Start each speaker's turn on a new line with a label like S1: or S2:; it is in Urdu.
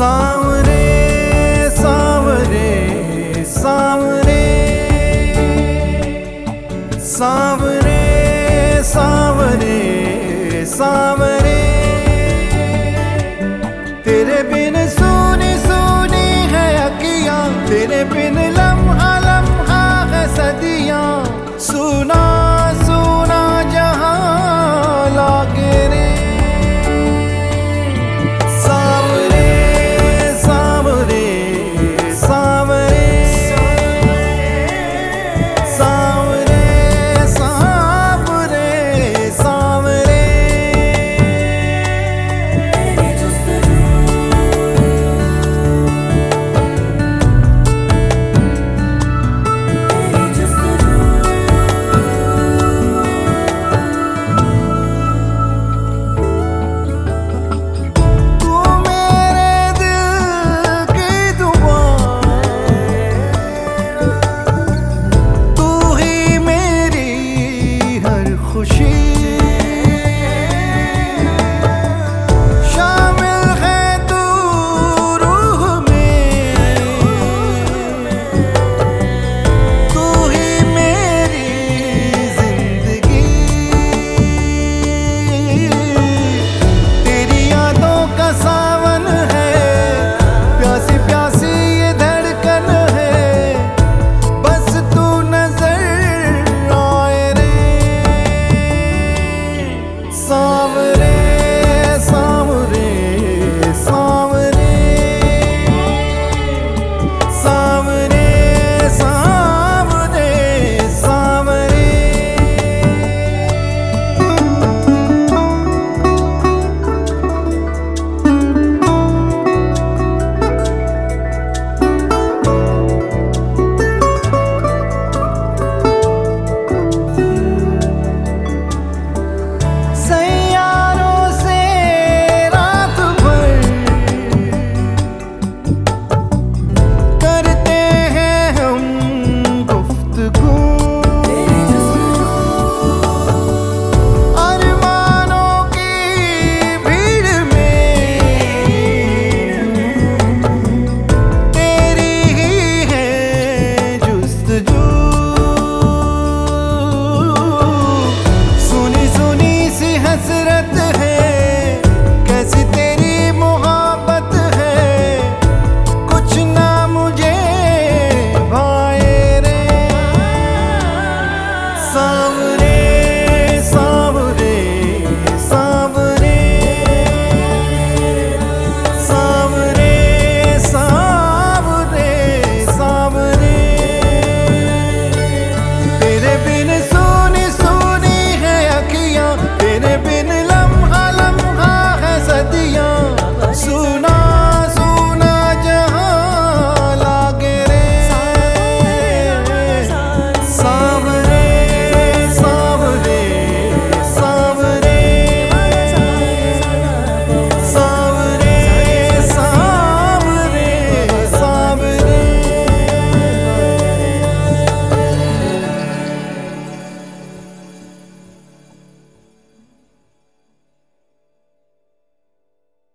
S1: ساورے ساورے ساورے ساورے خوشی